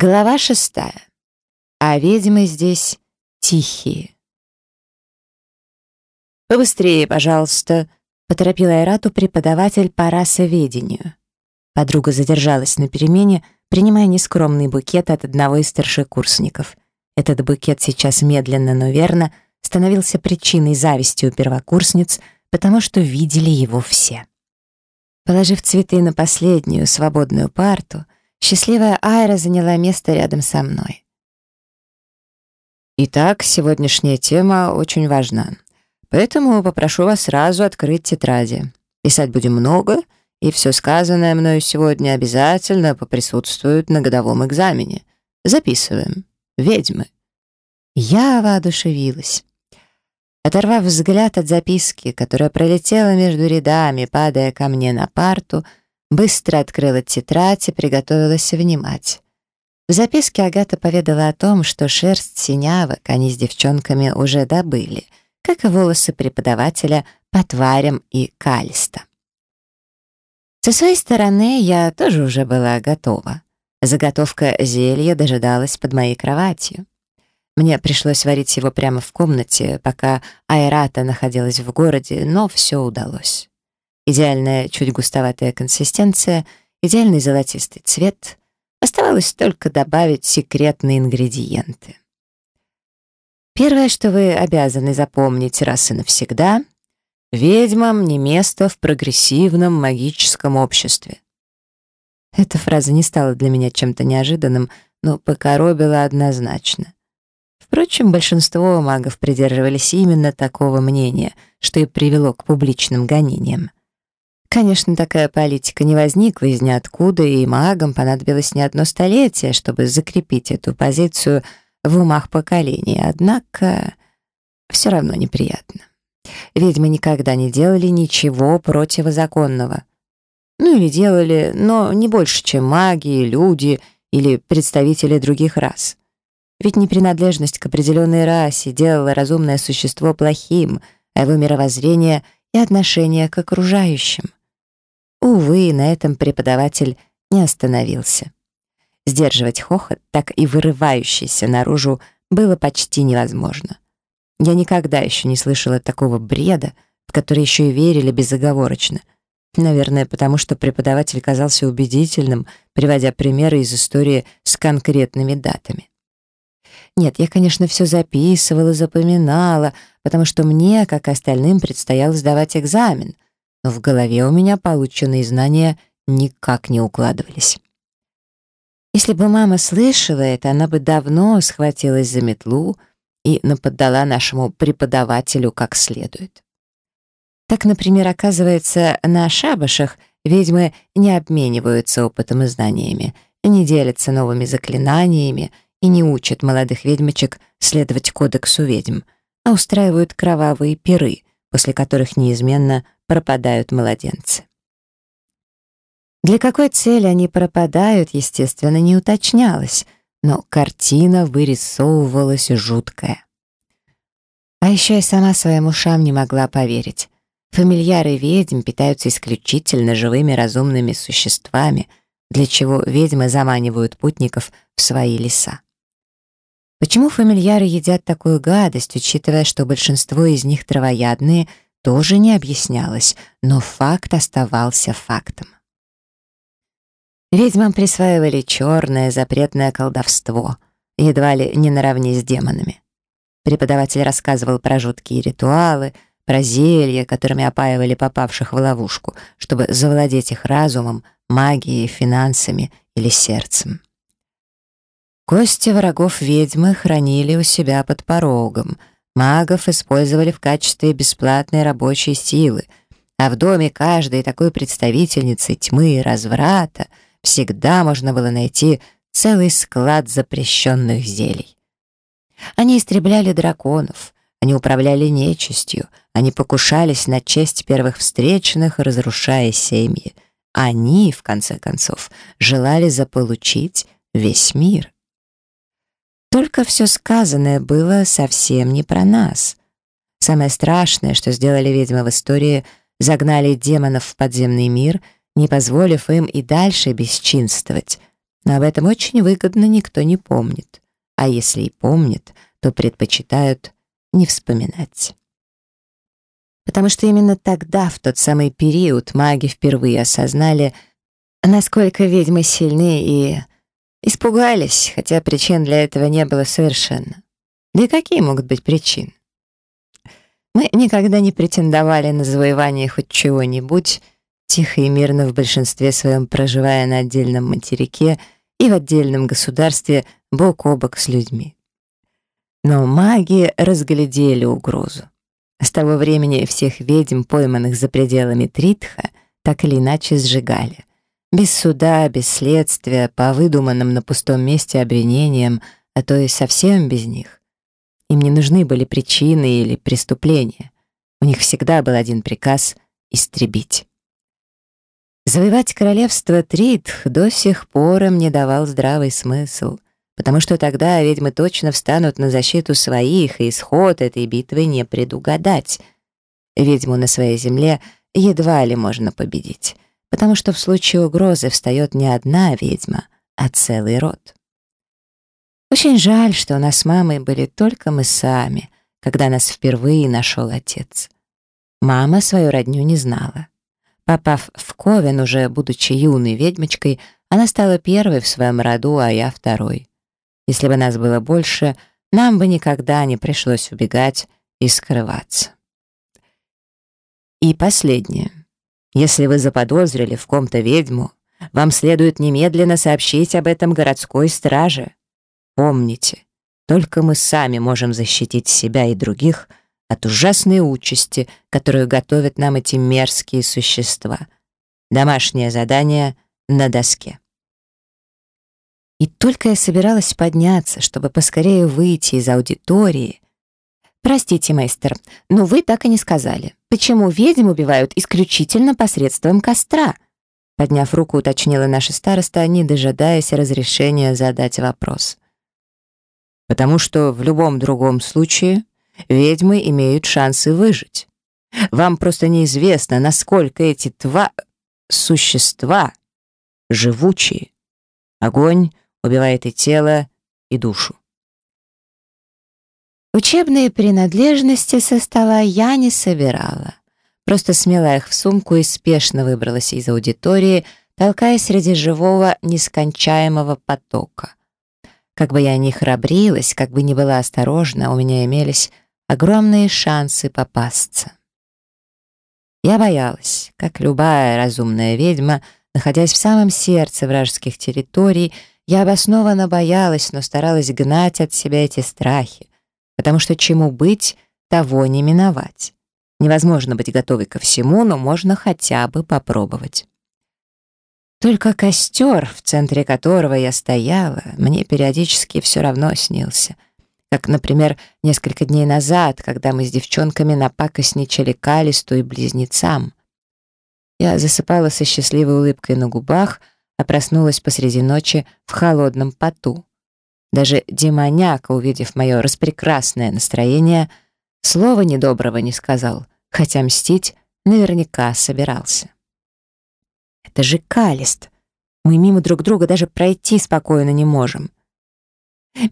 Глава шестая. А ведьмы здесь тихие. «Побыстрее, пожалуйста», — поторопила Эрату преподаватель по расоведению. Подруга задержалась на перемене, принимая нескромный букет от одного из старшекурсников. Этот букет сейчас медленно, но верно становился причиной зависти у первокурсниц, потому что видели его все. Положив цветы на последнюю свободную парту, — Счастливая Айра заняла место рядом со мной. Итак, сегодняшняя тема очень важна. Поэтому попрошу вас сразу открыть тетради. Писать будем много, и все сказанное мною сегодня обязательно поприсутствует на годовом экзамене. Записываем. Ведьмы. Я воодушевилась. Оторвав взгляд от записки, которая пролетела между рядами, падая ко мне на парту, — Быстро открыла тетрадь и приготовилась внимать. В записке Агата поведала о том, что шерсть синявок они с девчонками уже добыли, как и волосы преподавателя по тварям и Кальста. Со своей стороны я тоже уже была готова. Заготовка зелья дожидалась под моей кроватью. Мне пришлось варить его прямо в комнате, пока Айрата находилась в городе, но все удалось идеальная, чуть густоватая консистенция, идеальный золотистый цвет. Оставалось только добавить секретные ингредиенты. Первое, что вы обязаны запомнить раз и навсегда — «Ведьмам не место в прогрессивном магическом обществе». Эта фраза не стала для меня чем-то неожиданным, но покоробила однозначно. Впрочем, большинство магов придерживались именно такого мнения, что и привело к публичным гонениям. Конечно, такая политика не возникла из ниоткуда, и магам понадобилось не одно столетие, чтобы закрепить эту позицию в умах поколений. Однако все равно неприятно. Ведьмы никогда не делали ничего противозаконного. Ну или делали, но не больше, чем маги, люди или представители других рас. Ведь непринадлежность к определенной расе делала разумное существо плохим, а его мировоззрение и отношение к окружающим. Увы, на этом преподаватель не остановился. Сдерживать хохот, так и вырывающийся наружу, было почти невозможно. Я никогда еще не слышала такого бреда, в который еще и верили безоговорочно. Наверное, потому что преподаватель казался убедительным, приводя примеры из истории с конкретными датами. Нет, я, конечно, все записывала, запоминала, потому что мне, как и остальным, предстояло сдавать экзамен — но в голове у меня полученные знания никак не укладывались. Если бы мама слышала это, она бы давно схватилась за метлу и наподдала нашему преподавателю как следует. Так, например, оказывается, на шабашах ведьмы не обмениваются опытом и знаниями, не делятся новыми заклинаниями и не учат молодых ведьмочек следовать кодексу ведьм, а устраивают кровавые пиры — после которых неизменно пропадают младенцы. Для какой цели они пропадают, естественно, не уточнялось, но картина вырисовывалась жуткая. А еще и сама своим ушам не могла поверить. Фамильяры ведьм питаются исключительно живыми разумными существами, для чего ведьмы заманивают путников в свои леса. Почему фамильяры едят такую гадость, учитывая, что большинство из них травоядные, тоже не объяснялось, но факт оставался фактом. Ведьмам присваивали черное запретное колдовство, едва ли не наравне с демонами. Преподаватель рассказывал про жуткие ритуалы, про зелья, которыми опаивали попавших в ловушку, чтобы завладеть их разумом, магией, финансами или сердцем. Кости врагов ведьмы хранили у себя под порогом, магов использовали в качестве бесплатной рабочей силы, а в доме каждой такой представительницы тьмы и разврата всегда можно было найти целый склад запрещенных зелий. Они истребляли драконов, они управляли нечистью, они покушались на честь первых встречных, разрушая семьи. Они, в конце концов, желали заполучить весь мир. Только все сказанное было совсем не про нас. Самое страшное, что сделали ведьмы в истории, загнали демонов в подземный мир, не позволив им и дальше бесчинствовать. Но об этом очень выгодно никто не помнит. А если и помнит, то предпочитают не вспоминать. Потому что именно тогда, в тот самый период, маги впервые осознали, насколько ведьмы сильны и Испугались, хотя причин для этого не было совершенно. Да и какие могут быть причины? Мы никогда не претендовали на завоевание хоть чего-нибудь, тихо и мирно в большинстве своем проживая на отдельном материке и в отдельном государстве бок о бок с людьми. Но маги разглядели угрозу. С того времени всех ведьм, пойманных за пределами Тритха, так или иначе сжигали. Без суда, без следствия, по выдуманным на пустом месте обвинениям, а то и совсем без них. Им не нужны были причины или преступления. У них всегда был один приказ — истребить. Завоевать королевство Тритх до сих пор им не давал здравый смысл, потому что тогда ведьмы точно встанут на защиту своих, и исход этой битвы не предугадать. Ведьму на своей земле едва ли можно победить потому что в случае угрозы встает не одна ведьма, а целый род. Очень жаль, что у нас с мамой были только мы сами, когда нас впервые нашел отец. Мама свою родню не знала. Попав в Ковен, уже будучи юной ведьмочкой, она стала первой в своем роду, а я второй. Если бы нас было больше, нам бы никогда не пришлось убегать и скрываться. И последнее. Если вы заподозрили в ком-то ведьму, вам следует немедленно сообщить об этом городской страже. Помните, только мы сами можем защитить себя и других от ужасной участи, которую готовят нам эти мерзкие существа. Домашнее задание на доске. И только я собиралась подняться, чтобы поскорее выйти из аудитории. «Простите, мастер, но вы так и не сказали. Почему ведьм убивают исключительно посредством костра?» Подняв руку, уточнила наша староста, не дожидаясь разрешения задать вопрос. «Потому что в любом другом случае ведьмы имеют шансы выжить. Вам просто неизвестно, насколько эти тва... существа живучие. Огонь убивает и тело, и душу. Учебные принадлежности со стола я не собирала. Просто смела их в сумку и спешно выбралась из аудитории, толкая среди живого, нескончаемого потока. Как бы я ни храбрилась, как бы ни была осторожна, у меня имелись огромные шансы попасться. Я боялась, как любая разумная ведьма, находясь в самом сердце вражеских территорий, я обоснованно боялась, но старалась гнать от себя эти страхи, потому что чему быть, того не миновать. Невозможно быть готовой ко всему, но можно хотя бы попробовать. Только костер, в центре которого я стояла, мне периодически все равно снился. Как, например, несколько дней назад, когда мы с девчонками напакостничали Калисту и близнецам. Я засыпала со счастливой улыбкой на губах, а проснулась посреди ночи в холодном поту. Даже Демоняка, увидев мое распрекрасное настроение, слова недоброго не сказал, хотя мстить наверняка собирался. «Это же Калист! Мы мимо друг друга даже пройти спокойно не можем!»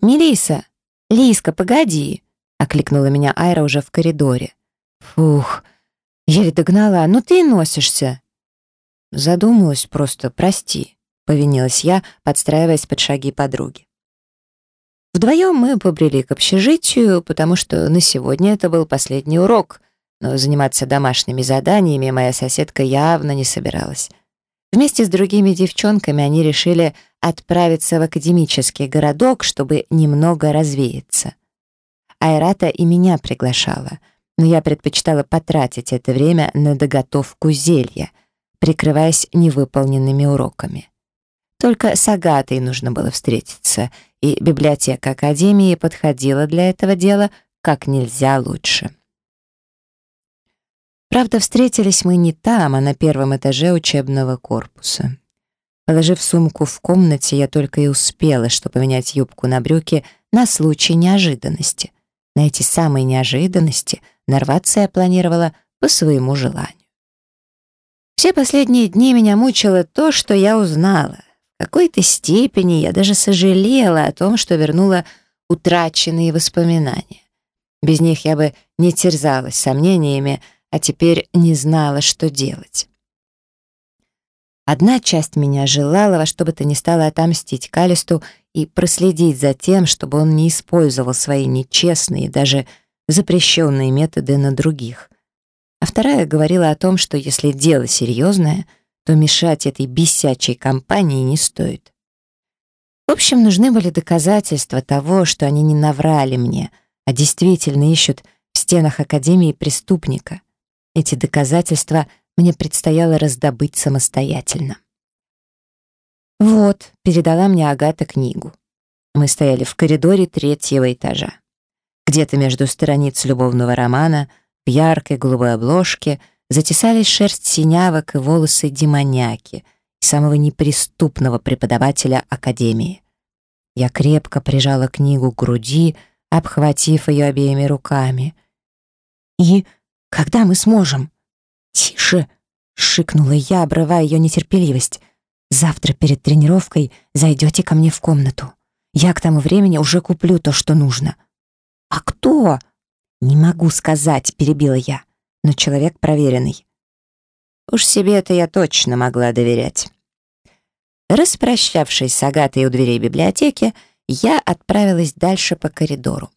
«Мелиса! Лиска, погоди!» — окликнула меня Айра уже в коридоре. «Фух!» — еле догнала. «Ну ты и носишься!» Задумалась просто, прости, — повинилась я, подстраиваясь под шаги подруги. Вдвоем мы побрели к общежитию, потому что на сегодня это был последний урок, но заниматься домашними заданиями моя соседка явно не собиралась. Вместе с другими девчонками они решили отправиться в академический городок, чтобы немного развеяться. Айрата и меня приглашала, но я предпочитала потратить это время на доготовку зелья, прикрываясь невыполненными уроками. Только с Агатой нужно было встретиться — и библиотека Академии подходила для этого дела как нельзя лучше. Правда, встретились мы не там, а на первом этаже учебного корпуса. Положив сумку в комнате, я только и успела, что поменять юбку на брюки на случай неожиданности. На эти самые неожиданности нарваться я планировала по своему желанию. Все последние дни меня мучило то, что я узнала какой-то степени я даже сожалела о том, что вернула утраченные воспоминания. Без них я бы не терзалась сомнениями, а теперь не знала, что делать. Одна часть меня желала во что бы то ни стало отомстить Калисту и проследить за тем, чтобы он не использовал свои нечестные, даже запрещенные методы на других. А вторая говорила о том, что если дело серьезное — то мешать этой бесячей компании не стоит. В общем, нужны были доказательства того, что они не наврали мне, а действительно ищут в стенах Академии преступника. Эти доказательства мне предстояло раздобыть самостоятельно. «Вот», — передала мне Агата книгу. Мы стояли в коридоре третьего этажа. Где-то между страниц любовного романа, в яркой голубой обложке — затесали шерсть синявок и волосы демоняки, самого неприступного преподавателя академии. Я крепко прижала книгу к груди, обхватив ее обеими руками. «И когда мы сможем?» «Тише!» — шикнула я, обрывая ее нетерпеливость. «Завтра перед тренировкой зайдете ко мне в комнату. Я к тому времени уже куплю то, что нужно». «А кто?» «Не могу сказать», — перебила я но человек проверенный. Уж себе это я точно могла доверять. Распрощавшись с Агатой у дверей библиотеки, я отправилась дальше по коридору.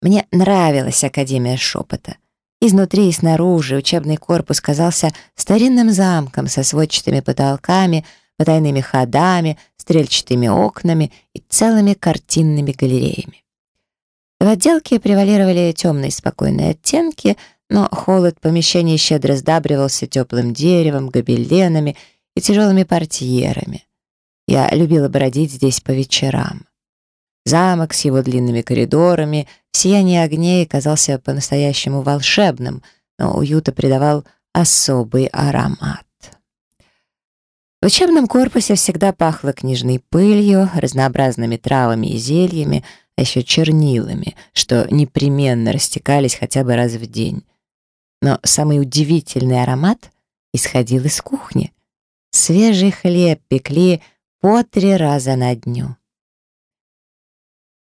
Мне нравилась Академия шепота. Изнутри и снаружи учебный корпус казался старинным замком со сводчатыми потолками, потайными ходами, стрельчатыми окнами и целыми картинными галереями. В отделке превалировали темные спокойные оттенки, но холод помещения щедро раздабривался теплым деревом, гобеленами и тяжелыми портьерами. Я любила бродить здесь по вечерам. Замок с его длинными коридорами, сияние огней казался по-настоящему волшебным, но уюта придавал особый аромат. В учебном корпусе всегда пахло книжной пылью, разнообразными травами и зельями, а еще чернилами, что непременно растекались хотя бы раз в день. Но самый удивительный аромат исходил из кухни. Свежий хлеб пекли по три раза на дню.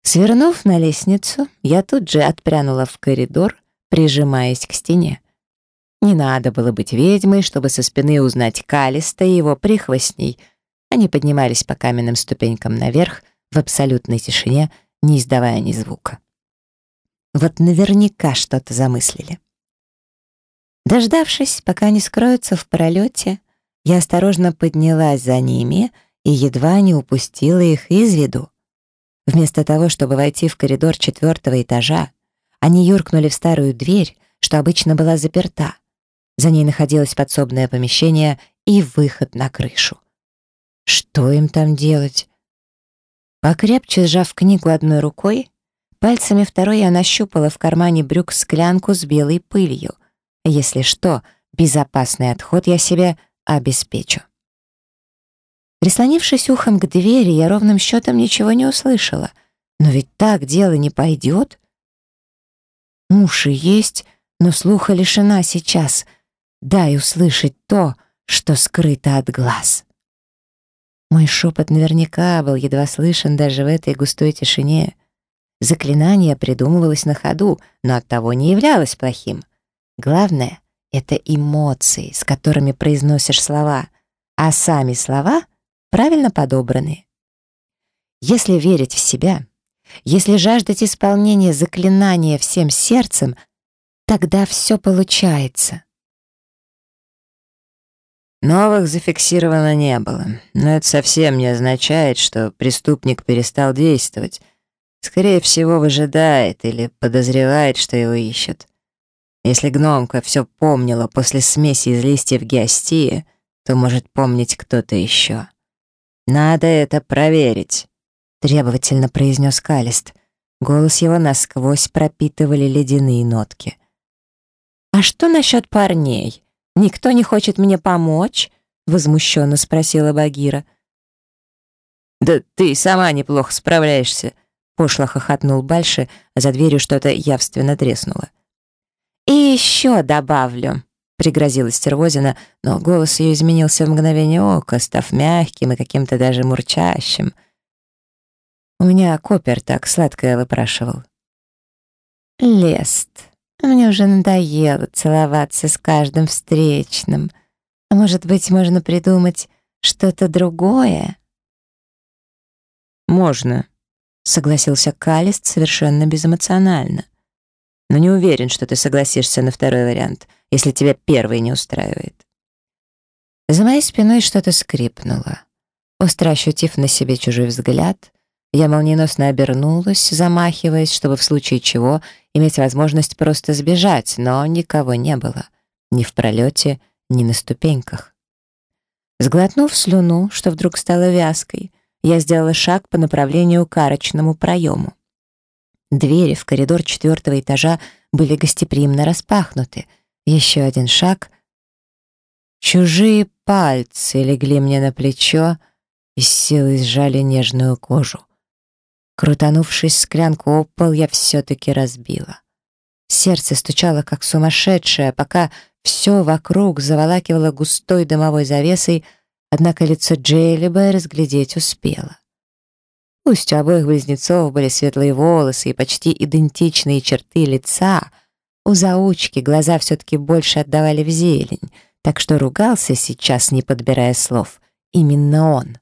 Свернув на лестницу, я тут же отпрянула в коридор, прижимаясь к стене. Не надо было быть ведьмой, чтобы со спины узнать Калиста и его прихвостней. Они поднимались по каменным ступенькам наверх в абсолютной тишине, не издавая ни звука. Вот наверняка что-то замыслили. Дождавшись, пока они скроются в пролете, я осторожно поднялась за ними и едва не упустила их из виду. Вместо того, чтобы войти в коридор четвертого этажа, они юркнули в старую дверь, что обычно была заперта. За ней находилось подсобное помещение и выход на крышу. Что им там делать? Покрепче сжав книгу одной рукой, пальцами второй я нащупала в кармане брюк склянку с белой пылью, а если что, безопасный отход я себе обеспечу. Прислонившись ухом к двери, я ровным счетом ничего не услышала. Но ведь так дело не пойдет. Уши есть, но слуха лишена сейчас. Дай услышать то, что скрыто от глаз. Мой шепот наверняка был едва слышен даже в этой густой тишине. Заклинание придумывалось на ходу, но оттого не являлось плохим — Главное — это эмоции, с которыми произносишь слова, а сами слова правильно подобраны. Если верить в себя, если жаждать исполнения заклинания всем сердцем, тогда все получается. Новых зафиксировано не было, но это совсем не означает, что преступник перестал действовать. Скорее всего, выжидает или подозревает, что его ищут. Если гномка все помнила после смеси из листьев гиастии, то может помнить кто-то еще. «Надо это проверить», — требовательно произнес Калист. Голос его насквозь пропитывали ледяные нотки. «А что насчет парней? Никто не хочет мне помочь?» — возмущенно спросила Багира. «Да ты сама неплохо справляешься», — пошло хохотнул Бальше, а за дверью что-то явственно треснуло. «И еще добавлю», — пригрозилась Стервозина, но голос ее изменился в мгновение ока, став мягким и каким-то даже мурчащим. «У меня Копер так сладкое выпрашивал». «Лест, мне уже надоело целоваться с каждым встречным. А может быть, можно придумать что-то другое?» «Можно», — согласился Калист совершенно безэмоционально но не уверен, что ты согласишься на второй вариант, если тебя первый не устраивает». За моей спиной что-то скрипнуло. Остро ощутив на себе чужой взгляд, я молниеносно обернулась, замахиваясь, чтобы в случае чего иметь возможность просто сбежать, но никого не было. Ни в пролете, ни на ступеньках. Сглотнув слюну, что вдруг стало вязкой, я сделала шаг по направлению к арочному проему. Двери в коридор четвертого этажа были гостеприимно распахнуты. Еще один шаг. Чужие пальцы легли мне на плечо и с силой сжали нежную кожу. Крутанувшись склянку об пол, я все-таки разбила. Сердце стучало, как сумасшедшее, пока все вокруг заволакивало густой дымовой завесой, однако лицо Джейлиба разглядеть успела. У стябых близнецов были светлые волосы и почти идентичные черты лица. У заучки глаза все-таки больше отдавали в зелень, так что ругался сейчас, не подбирая слов. Именно он.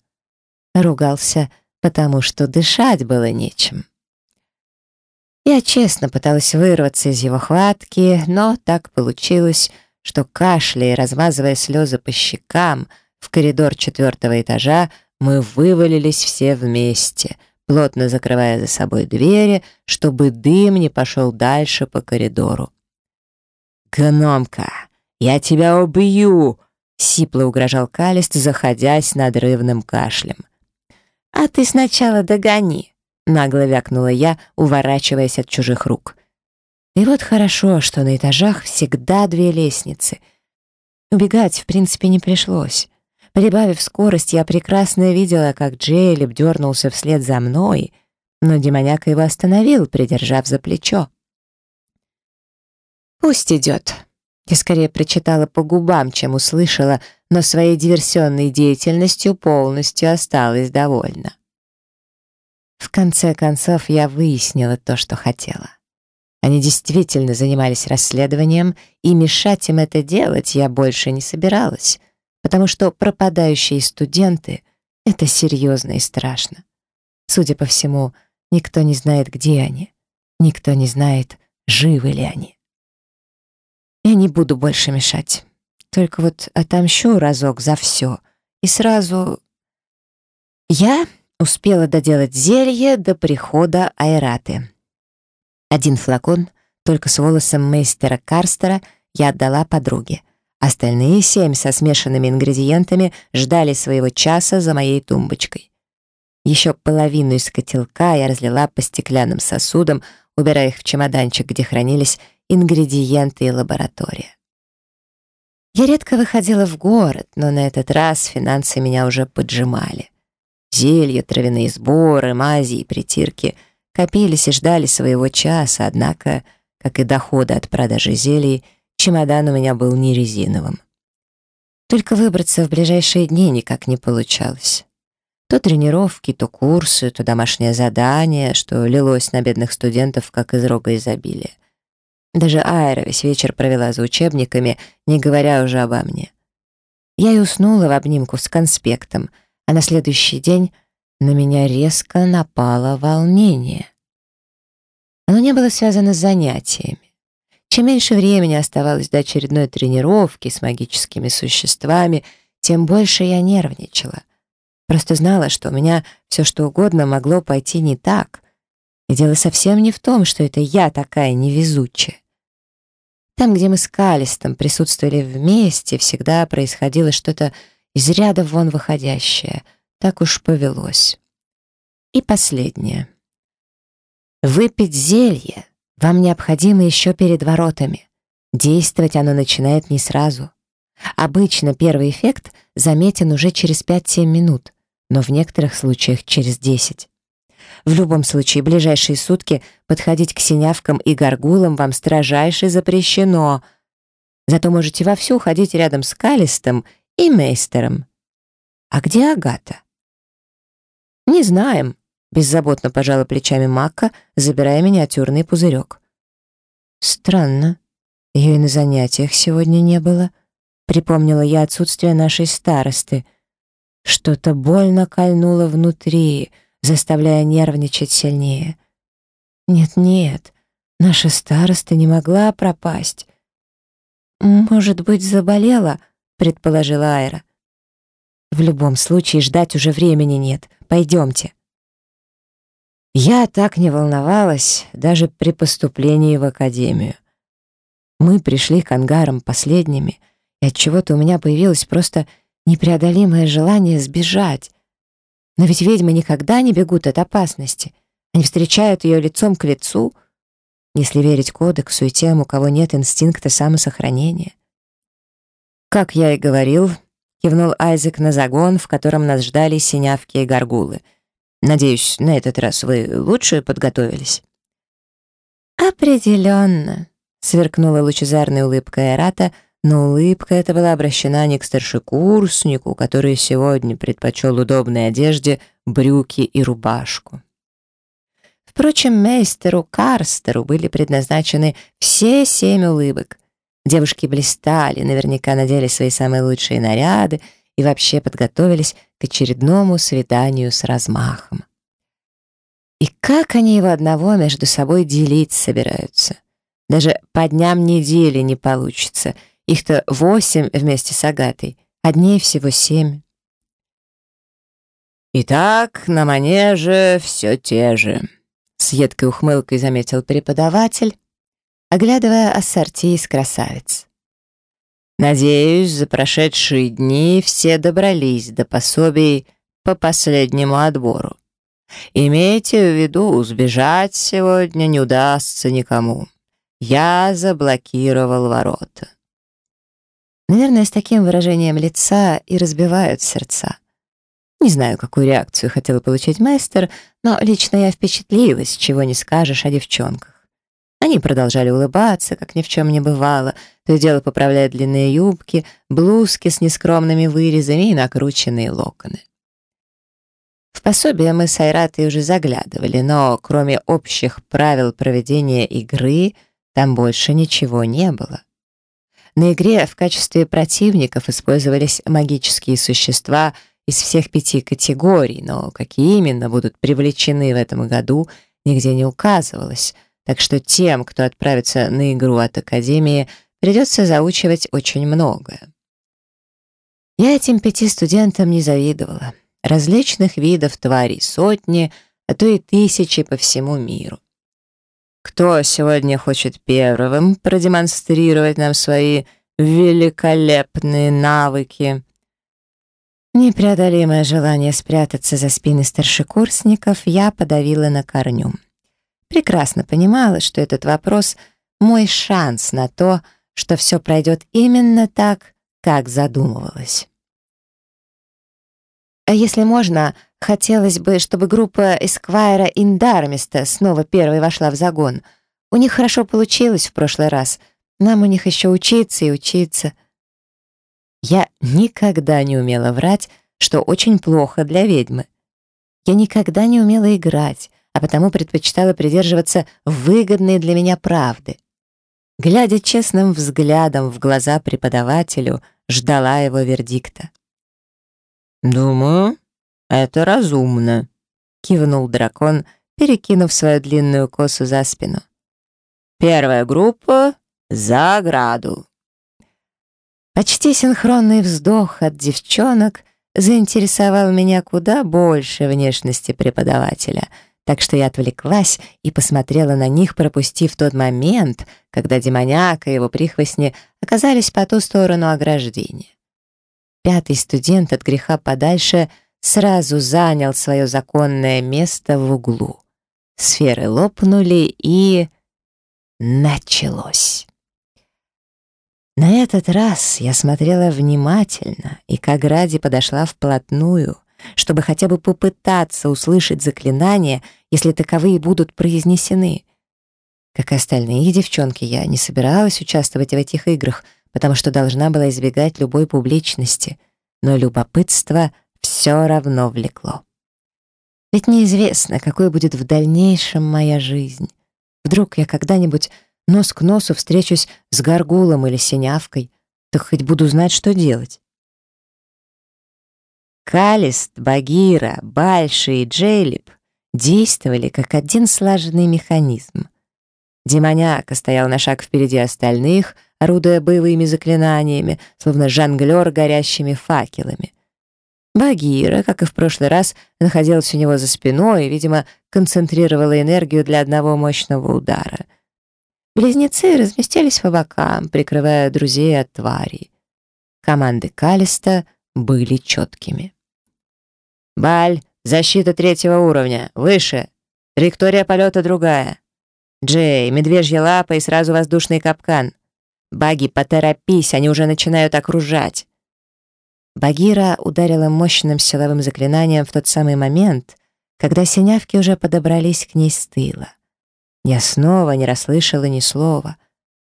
Ругался, потому что дышать было нечем. Я честно пыталась вырваться из его хватки, но так получилось, что кашляя, и размазывая слезы по щекам, в коридор четвертого этажа мы вывалились все вместе, плотно закрывая за собой двери, чтобы дым не пошел дальше по коридору. «Гномка, я тебя убью!» — сипло угрожал Калест, заходясь надрывным кашлем. «А ты сначала догони!» — нагло вякнула я, уворачиваясь от чужих рук. И вот хорошо, что на этажах всегда две лестницы. Убегать, в принципе, не пришлось. Прибавив скорость, я прекрасно видела, как Джейлиб дернулся вслед за мной, но демоняк его остановил, придержав за плечо. «Пусть идет», — я скорее прочитала по губам, чем услышала, но своей диверсионной деятельностью полностью осталась довольна. В конце концов, я выяснила то, что хотела. Они действительно занимались расследованием, и мешать им это делать я больше не собиралась потому что пропадающие студенты — это серьезно и страшно. Судя по всему, никто не знает, где они. Никто не знает, живы ли они. Я не буду больше мешать. Только вот отомщу разок за все. И сразу... Я успела доделать зелье до прихода Айраты. Один флакон, только с волосом мейстера Карстера, я отдала подруге — Остальные семь со смешанными ингредиентами ждали своего часа за моей тумбочкой. Еще половину из котелка я разлила по стеклянным сосудам, убирая их в чемоданчик, где хранились ингредиенты и лаборатория. Я редко выходила в город, но на этот раз финансы меня уже поджимали. Зелья, травяные сборы, мази и притирки копились и ждали своего часа, однако, как и доходы от продажи зелий, Чемодан у меня был не резиновым. Только выбраться в ближайшие дни никак не получалось. То тренировки, то курсы, то домашнее задание, что лилось на бедных студентов, как из рога изобилия. Даже Айра весь вечер провела за учебниками, не говоря уже обо мне. Я и уснула в обнимку с конспектом, а на следующий день на меня резко напало волнение. Оно не было связано с занятиями. Чем меньше времени оставалось до очередной тренировки с магическими существами, тем больше я нервничала. Просто знала, что у меня все что угодно могло пойти не так. И дело совсем не в том, что это я такая невезучая. Там, где мы с Калистом присутствовали вместе, всегда происходило что-то из ряда вон выходящее. Так уж повелось. И последнее. Выпить зелье вам необходимо еще перед воротами. Действовать оно начинает не сразу. Обычно первый эффект заметен уже через 5-7 минут, но в некоторых случаях через 10. В любом случае, ближайшие сутки подходить к синявкам и горгулам вам строжайше запрещено. Зато можете вовсю ходить рядом с Калистом и Мейстером. А где Агата? Не знаем беззаботно пожала плечами Макка, забирая миниатюрный пузырек. «Странно. Ее и на занятиях сегодня не было», — припомнила я отсутствие нашей старосты. Что-то больно кольнуло внутри, заставляя нервничать сильнее. «Нет-нет, наша староста не могла пропасть». «Может быть, заболела?» — предположила Айра. «В любом случае ждать уже времени нет. Пойдемте». Я так не волновалась даже при поступлении в академию. Мы пришли к ангарам последними, и от чего-то у меня появилось просто непреодолимое желание сбежать. Но ведь ведьмы никогда не бегут от опасности. Они встречают ее лицом к лицу, если верить кодексу и тем, у кого нет инстинкта самосохранения. «Как я и говорил», — кивнул Айзек на загон, в котором нас ждали синявки и горгулы — Надеюсь, на этот раз вы лучше подготовились. Определенно, сверкнула лучезарная улыбка Эрата, но улыбка эта была обращена не к старшекурснику, который сегодня предпочел удобной одежде брюки и рубашку. Впрочем, мейстеру Карстеру были предназначены все семь улыбок. Девушки блистали, наверняка надели свои самые лучшие наряды, и вообще подготовились к очередному свиданию с размахом. И как они его одного между собой делить собираются? Даже по дням недели не получится. Их-то восемь вместе с Агатой, а одни всего семь. «Итак, на манеже все те же», — с едкой ухмылкой заметил преподаватель, оглядывая ассорти из красавиц. Надеюсь, за прошедшие дни все добрались до пособий по последнему отбору. Имейте в виду, сбежать сегодня не удастся никому. Я заблокировал ворота. Наверное, с таким выражением лица и разбивают сердца. Не знаю, какую реакцию хотел получить мастер, но лично я впечатлилась, чего не скажешь о девчонках. Они продолжали улыбаться, как ни в чем не бывало, то и дело поправляя длинные юбки, блузки с нескромными вырезами и накрученные локоны. В пособие мы с Айратой уже заглядывали, но кроме общих правил проведения игры там больше ничего не было. На игре в качестве противников использовались магические существа из всех пяти категорий, но какие именно будут привлечены в этом году, нигде не указывалось — так что тем, кто отправится на игру от Академии, придется заучивать очень многое. Я этим пяти студентам не завидовала. Различных видов тварей сотни, а то и тысячи по всему миру. Кто сегодня хочет первым продемонстрировать нам свои великолепные навыки? Непреодолимое желание спрятаться за спины старшекурсников я подавила на корню прекрасно понимала, что этот вопрос — мой шанс на то, что все пройдет именно так, как задумывалось. А если можно, хотелось бы, чтобы группа Эсквайра Индармиста снова первой вошла в загон. У них хорошо получилось в прошлый раз. Нам у них еще учиться и учиться. Я никогда не умела врать, что очень плохо для ведьмы. Я никогда не умела играть а потому предпочитала придерживаться выгодной для меня правды. Глядя честным взглядом в глаза преподавателю, ждала его вердикта. «Думаю, это разумно», — кивнул дракон, перекинув свою длинную косу за спину. «Первая группа — за ограду». Почти синхронный вздох от девчонок заинтересовал меня куда больше внешности преподавателя — так что я отвлеклась и посмотрела на них, пропустив тот момент, когда демоняк и его прихвостни оказались по ту сторону ограждения. Пятый студент от греха подальше сразу занял свое законное место в углу. Сферы лопнули и... началось. На этот раз я смотрела внимательно и к ограде подошла вплотную — чтобы хотя бы попытаться услышать заклинания, если таковые будут произнесены. Как и остальные девчонки, я не собиралась участвовать в этих играх, потому что должна была избегать любой публичности, но любопытство все равно влекло. Ведь неизвестно, какой будет в дальнейшем моя жизнь. Вдруг я когда-нибудь нос к носу встречусь с горгулом или синявкой, так хоть буду знать, что делать. Калист, Багира, Бальши и Джейлип действовали как один слаженный механизм. Демоняка стоял на шаг впереди остальных, орудуя боевыми заклинаниями, словно жонглер горящими факелами. Багира, как и в прошлый раз, находилась у него за спиной и, видимо, концентрировала энергию для одного мощного удара. Близнецы разместились по бокам, прикрывая друзей от тварей. Команды Калиста — были четкими. «Баль, защита третьего уровня, выше. Траектория полета другая. Джей, медвежья лапа и сразу воздушный капкан. Баги, поторопись, они уже начинают окружать». Багира ударила мощным силовым заклинанием в тот самый момент, когда синявки уже подобрались к ней с тыла. Я снова не расслышала ни слова.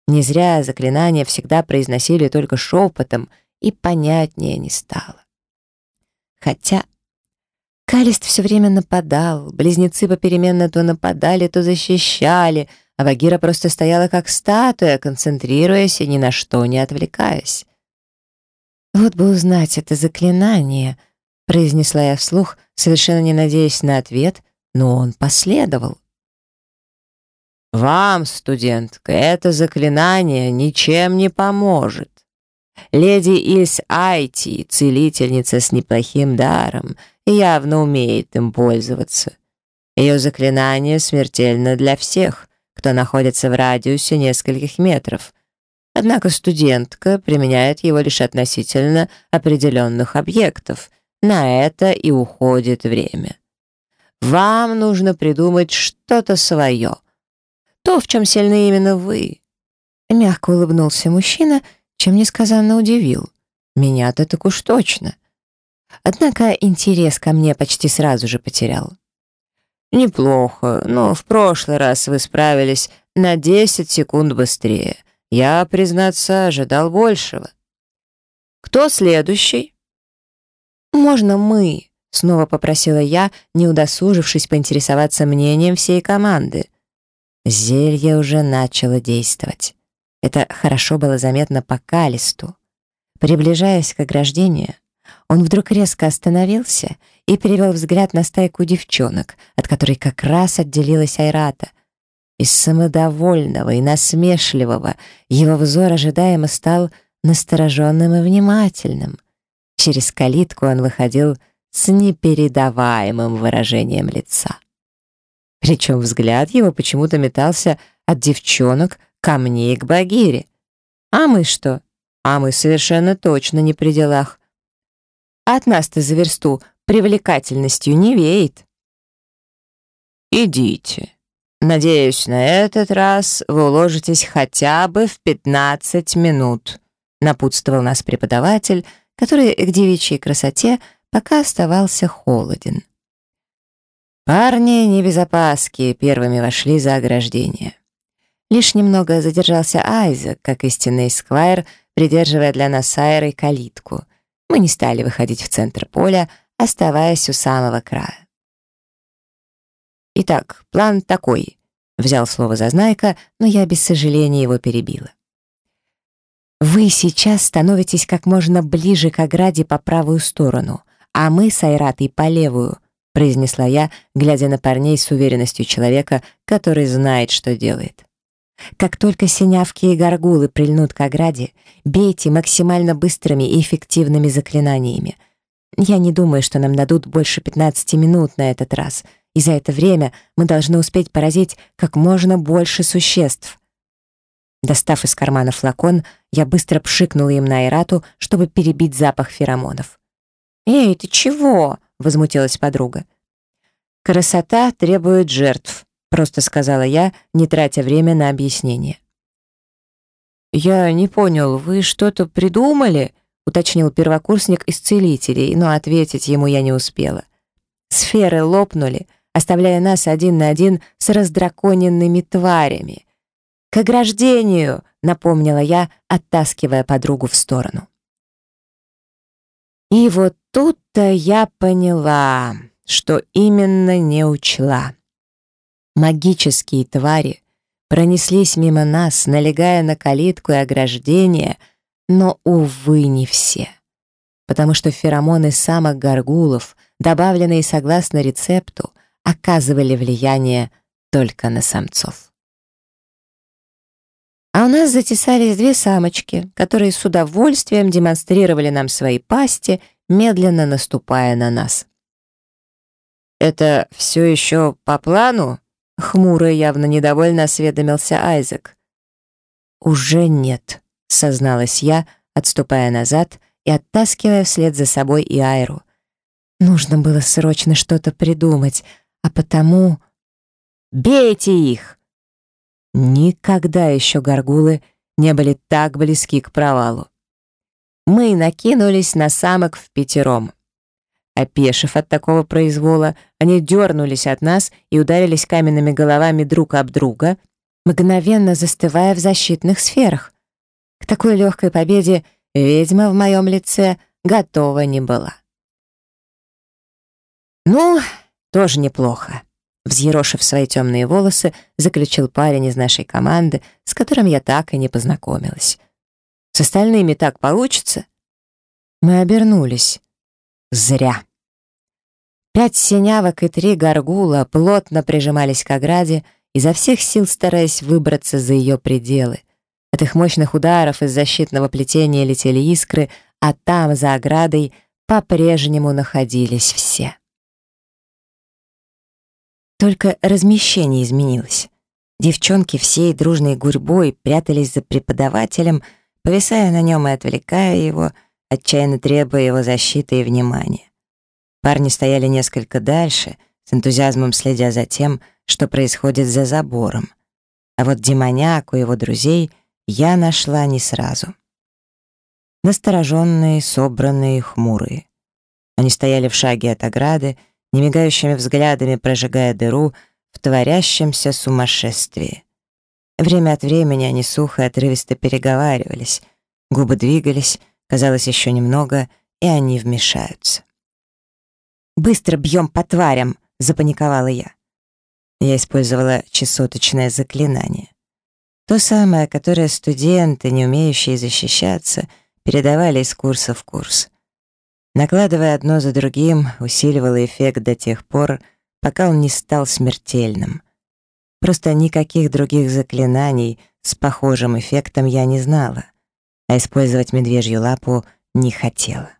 Не зря заклинания всегда произносили только шепотом — и понятнее не стало. Хотя Калист все время нападал, близнецы попеременно то нападали, то защищали, а Багира просто стояла как статуя, концентрируясь и ни на что не отвлекаясь. «Вот бы узнать это заклинание», — произнесла я вслух, совершенно не надеясь на ответ, но он последовал. «Вам, студентка, это заклинание ничем не поможет. Леди из Айти, целительница с неплохим даром, явно умеет им пользоваться. Ее заклинание смертельно для всех, кто находится в радиусе нескольких метров. Однако студентка применяет его лишь относительно определенных объектов. На это и уходит время. Вам нужно придумать что-то свое. То, в чем сильны именно вы. Мягко улыбнулся мужчина — чем несказанно удивил. Меня-то так уж точно. Однако интерес ко мне почти сразу же потерял. «Неплохо, но в прошлый раз вы справились на 10 секунд быстрее. Я, признаться, ожидал большего». «Кто следующий?» «Можно мы?» — снова попросила я, не удосужившись поинтересоваться мнением всей команды. Зелье уже начало действовать. Это хорошо было заметно по Калисту. Приближаясь к ограждению, он вдруг резко остановился и перевел взгляд на стайку девчонок, от которой как раз отделилась Айрата. Из самодовольного и насмешливого его взор ожидаемо стал настороженным и внимательным. Через калитку он выходил с непередаваемым выражением лица. Причем взгляд его почему-то метался от девчонок ко мне и к Багире. А мы что? А мы совершенно точно не при делах. От нас-то за версту привлекательностью не веет. Идите. Надеюсь, на этот раз вы уложитесь хотя бы в 15 минут, напутствовал нас преподаватель, который к девичьей красоте пока оставался холоден. Парни небезопаски первыми вошли за ограждение лишь немного задержался Айзек, как истинный сквайр, придерживая для нас Айры калитку. Мы не стали выходить в центр поля, оставаясь у самого края. «Итак, план такой», — взял слово Зазнайка, но я без сожаления его перебила. «Вы сейчас становитесь как можно ближе к ограде по правую сторону, а мы с Айратой по левую», — произнесла я, глядя на парней с уверенностью человека, который знает, что делает. Как только синявки и горгулы прильнут к ограде, бейте максимально быстрыми и эффективными заклинаниями. Я не думаю, что нам дадут больше 15 минут на этот раз, и за это время мы должны успеть поразить как можно больше существ. Достав из кармана флакон, я быстро пшикнула им на Айрату, чтобы перебить запах феромонов. «Эй, ты чего?» — возмутилась подруга. «Красота требует жертв», Просто сказала я, не тратя время на объяснение. «Я не понял, вы что-то придумали?» уточнил первокурсник из целителей, но ответить ему я не успела. Сферы лопнули, оставляя нас один на один с раздраконенными тварями. «К ограждению!» — напомнила я, оттаскивая подругу в сторону. И вот тут-то я поняла, что именно не учла. Магические твари пронеслись мимо нас, налегая на калитку и ограждение, но, увы, не все. Потому что феромоны самок горгулов, добавленные согласно рецепту, оказывали влияние только на самцов. А у нас затесались две самочки, которые с удовольствием демонстрировали нам свои пасти, медленно наступая на нас. «Это все еще по плану?» Хмуро, явно недовольно осведомился а Айзек. «Уже нет», — созналась я, отступая назад и оттаскивая вслед за собой и Айру. Нужно было срочно что-то придумать, а потому... «Бейте их!» Никогда еще горгулы не были так близки к провалу. Мы накинулись на самок в пятером. Опешив от такого произвола, они дернулись от нас и ударились каменными головами друг об друга, мгновенно застывая в защитных сферах. К такой легкой победе ведьма в моем лице готова не была. «Ну, тоже неплохо», — взъерошив свои темные волосы, заключил парень из нашей команды, с которым я так и не познакомилась. «С остальными так получится?» Мы обернулись. Зря. Пять синявок и три горгула плотно прижимались к ограде, изо всех сил стараясь выбраться за ее пределы. От их мощных ударов из защитного плетения летели искры, а там, за оградой, по-прежнему находились все. Только размещение изменилось. Девчонки всей дружной гурьбой прятались за преподавателем, повисая на нем и отвлекая его, отчаянно требуя его защиты и внимания. Парни стояли несколько дальше, с энтузиазмом следя за тем, что происходит за забором. А вот демоняку и его друзей я нашла не сразу. Настороженные, собранные, хмурые. Они стояли в шаге от ограды, немигающими взглядами прожигая дыру в творящемся сумасшествии. Время от времени они сухо и отрывисто переговаривались, губы двигались, казалось еще немного, и они вмешаются. Быстро бьем по тварям!» — запаниковала я. Я использовала чесоточное заклинание. То самое, которое студенты, не умеющие защищаться, передавали из курса в курс. Накладывая одно за другим, усиливала эффект до тех пор, пока он не стал смертельным. Просто никаких других заклинаний с похожим эффектом я не знала, а использовать медвежью лапу не хотела.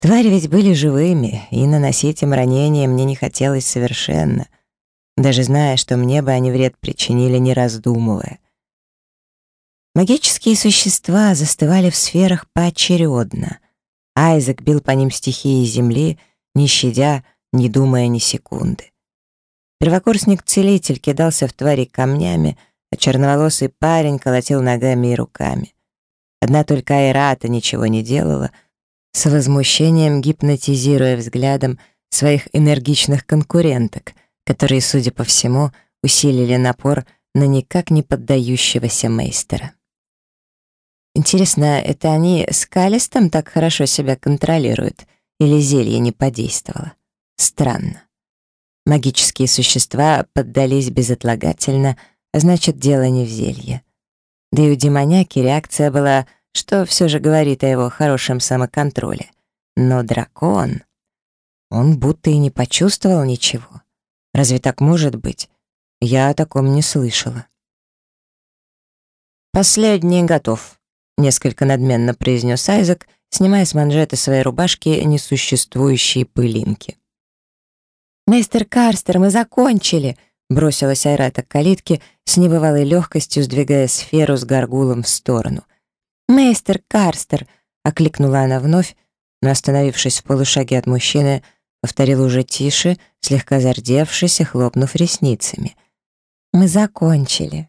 Твари ведь были живыми, и наносить им ранения мне не хотелось совершенно, даже зная, что мне бы они вред причинили, не раздумывая. Магические существа застывали в сферах поочередно. Айзек бил по ним стихии земли, не щадя, не думая ни секунды. Первокурсник-целитель кидался в твари камнями, а черноволосый парень колотил ногами и руками. Одна только Айрата ничего не делала — с возмущением гипнотизируя взглядом своих энергичных конкуренток, которые, судя по всему, усилили напор на никак не поддающегося мейстера. Интересно, это они с Калистом так хорошо себя контролируют или зелье не подействовало? Странно. Магические существа поддались безотлагательно, а значит, дело не в зелье. Да и у демоняки реакция была что все же говорит о его хорошем самоконтроле. Но дракон... Он будто и не почувствовал ничего. Разве так может быть? Я о таком не слышала. «Последний готов», — несколько надменно произнес Айзек, снимая с манжеты своей рубашки несуществующие пылинки. «Мистер Карстер, мы закончили!» — бросилась Айрата к калитке с небывалой легкостью, сдвигая сферу с горгулом в сторону — «Мейстер Карстер!» — окликнула она вновь, но, остановившись в полушаге от мужчины, повторила уже тише, слегка зардевшись и хлопнув ресницами. «Мы закончили».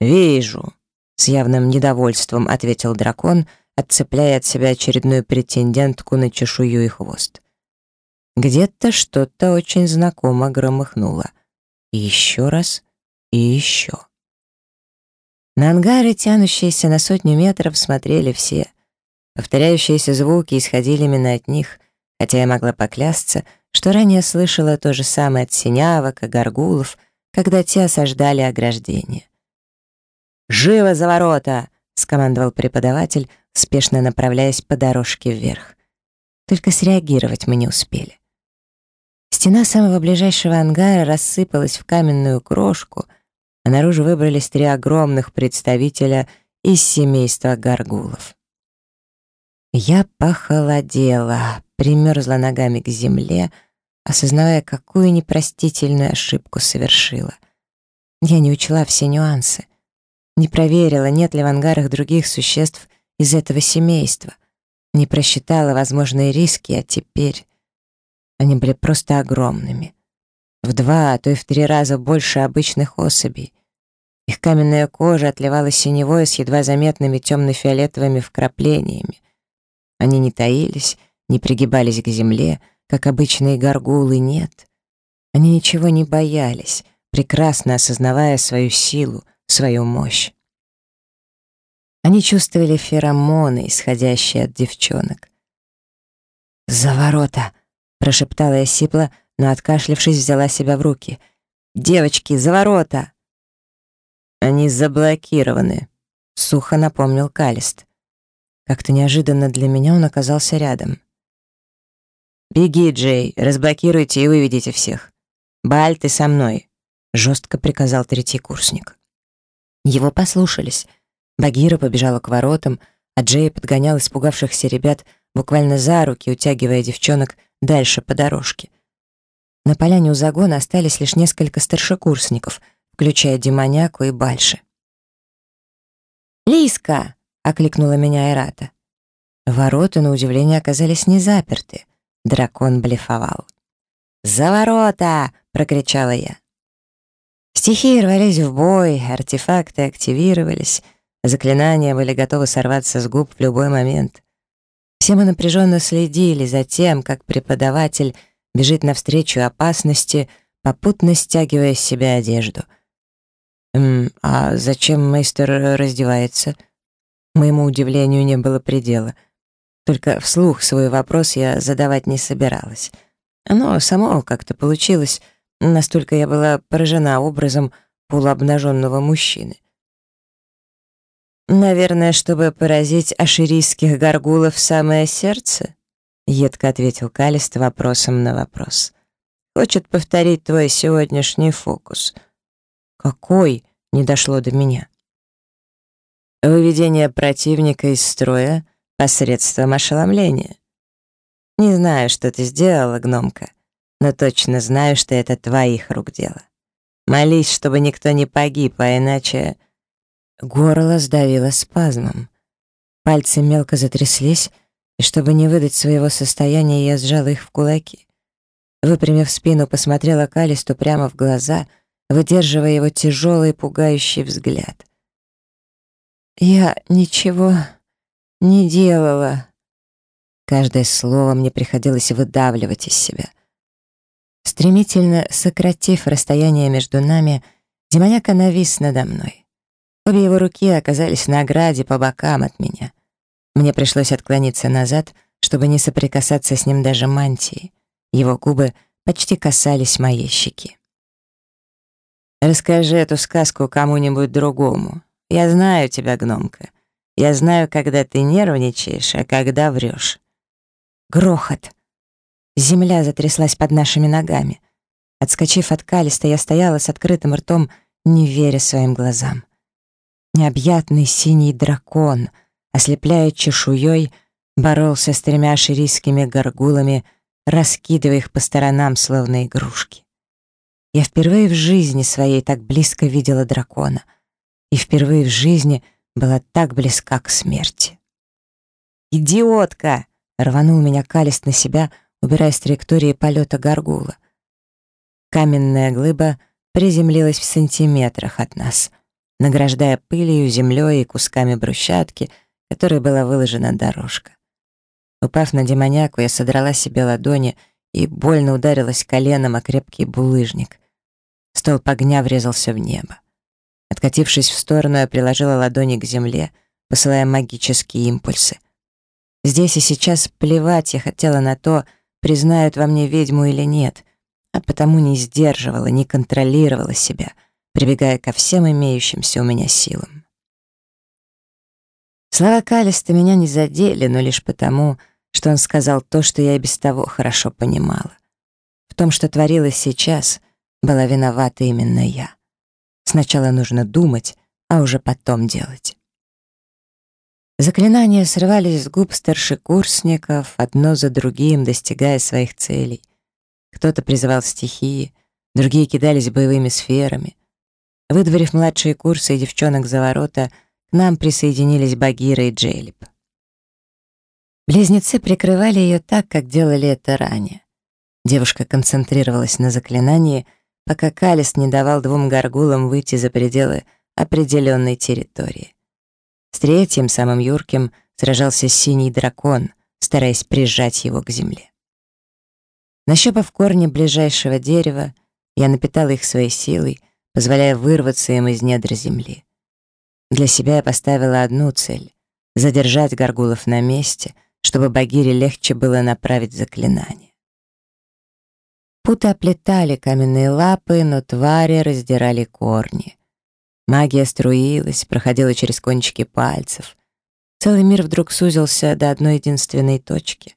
«Вижу», — с явным недовольством ответил дракон, отцепляя от себя очередную претендентку на чешую и хвост. Где-то что-то очень знакомо громыхнуло. И еще раз, и еще. На ангары, тянущиеся на сотню метров, смотрели все. Повторяющиеся звуки исходили именно от них, хотя я могла поклясться, что ранее слышала то же самое от синявок и горгулов, когда те осаждали ограждение. «Живо за ворота!» — скомандовал преподаватель, спешно направляясь по дорожке вверх. Только среагировать мы не успели. Стена самого ближайшего ангара рассыпалась в каменную крошку — наружу выбрались три огромных представителя из семейства горгулов. Я похолодела, примерзла ногами к земле, осознавая, какую непростительную ошибку совершила. Я не учла все нюансы, не проверила, нет ли в ангарах других существ из этого семейства, не просчитала возможные риски, а теперь... Они были просто огромными. В два, а то и в три раза больше обычных особей. Их каменная кожа отливала синевой с едва заметными темно-фиолетовыми вкраплениями. Они не таились, не пригибались к земле, как обычные горгулы, нет. Они ничего не боялись, прекрасно осознавая свою силу, свою мощь. Они чувствовали феромоны, исходящие от девчонок. «За ворота!» — прошептала я сипло, но, откашлявшись, взяла себя в руки. «Девочки, за ворота!» Они заблокированы. Сухо напомнил Калист. Как-то неожиданно для меня он оказался рядом. «Беги, Джей, разблокируйте и выведите всех. Баль, ты со мной», — жестко приказал третий курсник. Его послушались. Багира побежала к воротам, а Джей подгонял испугавшихся ребят буквально за руки, утягивая девчонок дальше по дорожке. На поляне у загона остались лишь несколько старшекурсников — включая демоняку и больше. «Лиска!» — окликнула меня Эрата. Ворота, на удивление, оказались не заперты. Дракон блефовал. «За ворота!» — прокричала я. Стихии рвались в бой, артефакты активировались, заклинания были готовы сорваться с губ в любой момент. Все мы напряженно следили за тем, как преподаватель бежит навстречу опасности, попутно стягивая с себя одежду. «А зачем мастер раздевается?» Моему удивлению не было предела. Только вслух свой вопрос я задавать не собиралась. Но само как-то получилось. Настолько я была поражена образом полуобнаженного мужчины. «Наверное, чтобы поразить аширийских горгулов самое сердце?» — едко ответил Калист вопросом на вопрос. «Хочет повторить твой сегодняшний фокус». Какой?» — не дошло до меня. Выведение противника из строя посредством ошеломления. Не знаю, что ты сделала, гномка, но точно знаю, что это твоих рук дело. Молись, чтобы никто не погиб, а иначе... Горло сдавило спазмом. Пальцы мелко затряслись, и чтобы не выдать своего состояния, я сжала их в кулаки. Выпрямив спину, посмотрела Калисту прямо в глаза — выдерживая его тяжелый пугающий взгляд. «Я ничего не делала». Каждое слово мне приходилось выдавливать из себя. Стремительно сократив расстояние между нами, демоняка навис надо мной. Обе его руки оказались на ограде по бокам от меня. Мне пришлось отклониться назад, чтобы не соприкасаться с ним даже мантией. Его губы почти касались моей щеки. Расскажи а эту сказку кому-нибудь другому. Я знаю тебя, гномка. Я знаю, когда ты нервничаешь, а когда врешь. Грохот. Земля затряслась под нашими ногами. Отскочив от калиста, я стояла с открытым ртом, не веря своим глазам. Необъятный синий дракон, ослепляя чешуей, боролся с тремя ширийскими горгулами, раскидывая их по сторонам, словно игрушки. Я впервые в жизни своей так близко видела дракона. И впервые в жизни была так близка к смерти. «Идиотка!» — рванул меня Калист на себя, убирая с траектории полета горгула. Каменная глыба приземлилась в сантиметрах от нас, награждая пылью, землей и кусками брусчатки, которой была выложена дорожка. Упав на демоняку, я содрала себе ладони — и больно ударилась коленом о крепкий булыжник. Столб огня врезался в небо. Откатившись в сторону, я приложила ладони к земле, посылая магические импульсы. Здесь и сейчас плевать я хотела на то, признают во мне ведьму или нет, а потому не сдерживала, не контролировала себя, прибегая ко всем имеющимся у меня силам. Слова Калиста меня не задели, но лишь потому, что он сказал то, что я и без того хорошо понимала. В том, что творилось сейчас, была виновата именно я. Сначала нужно думать, а уже потом делать. Заклинания срывались с губ старшекурсников, одно за другим достигая своих целей. Кто-то призывал стихии, другие кидались боевыми сферами. Выдворив младшие курсы и девчонок за ворота, к нам присоединились Багира и Джейлип. Близнецы прикрывали ее так, как делали это ранее. Девушка концентрировалась на заклинании, пока Калис не давал двум горгулам выйти за пределы определенной территории. С третьим, самым юрким, сражался синий дракон, стараясь прижать его к земле. Нащупав корни ближайшего дерева, я напитала их своей силой, позволяя вырваться им из недр земли. Для себя я поставила одну цель — задержать горгулов на месте — чтобы Багире легче было направить заклинание. Путы оплетали каменные лапы, но твари раздирали корни. Магия струилась, проходила через кончики пальцев. Целый мир вдруг сузился до одной единственной точки.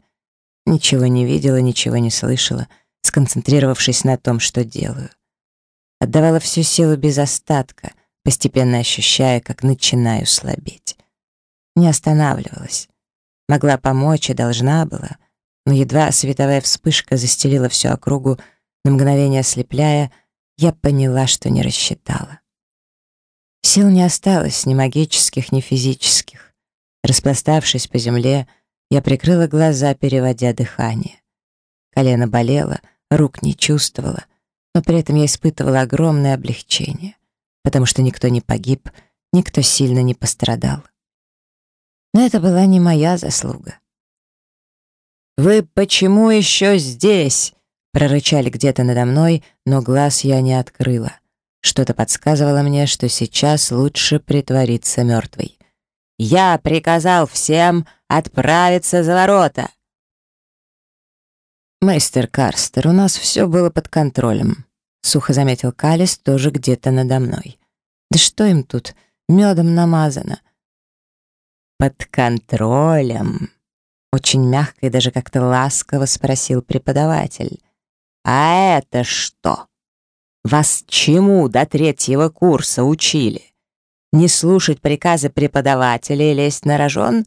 Ничего не видела, ничего не слышала, сконцентрировавшись на том, что делаю. Отдавала всю силу без остатка, постепенно ощущая, как начинаю слабеть. Не останавливалась могла помочь и должна была, но едва световая вспышка застелила всю округу, на мгновение ослепляя, я поняла, что не рассчитала. Сил не осталось ни магических, ни физических. Распластавшись по земле, я прикрыла глаза, переводя дыхание. Колено болело, рук не чувствовала, но при этом я испытывала огромное облегчение, потому что никто не погиб, никто сильно не пострадал но это была не моя заслуга. «Вы почему еще здесь?» — прорычали где-то надо мной, но глаз я не открыла. Что-то подсказывало мне, что сейчас лучше притвориться мертвой. «Я приказал всем отправиться за ворота!» «Мейстер Карстер, у нас все было под контролем», — сухо заметил Калис тоже где-то надо мной. «Да что им тут? Медом намазано под контролем», — очень мягко и даже как-то ласково спросил преподаватель. «А это что? Вас чему до третьего курса учили? Не слушать приказы преподавателя и лезть на рожон?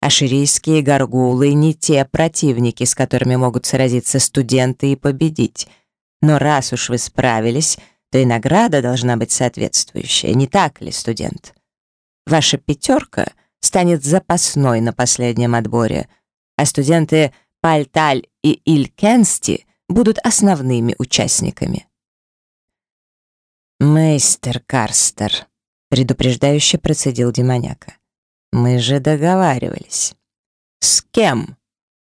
Аширийские горгулы не те противники, с которыми могут сразиться студенты и победить. Но раз уж вы справились, то и награда должна быть соответствующая, не так ли, студент? Ваша пятерка — станет запасной на последнем отборе, а студенты Пальталь и Илькенсти будут основными участниками. «Мейстер Карстер», — предупреждающе процедил демоняка, — «мы же договаривались». «С кем?»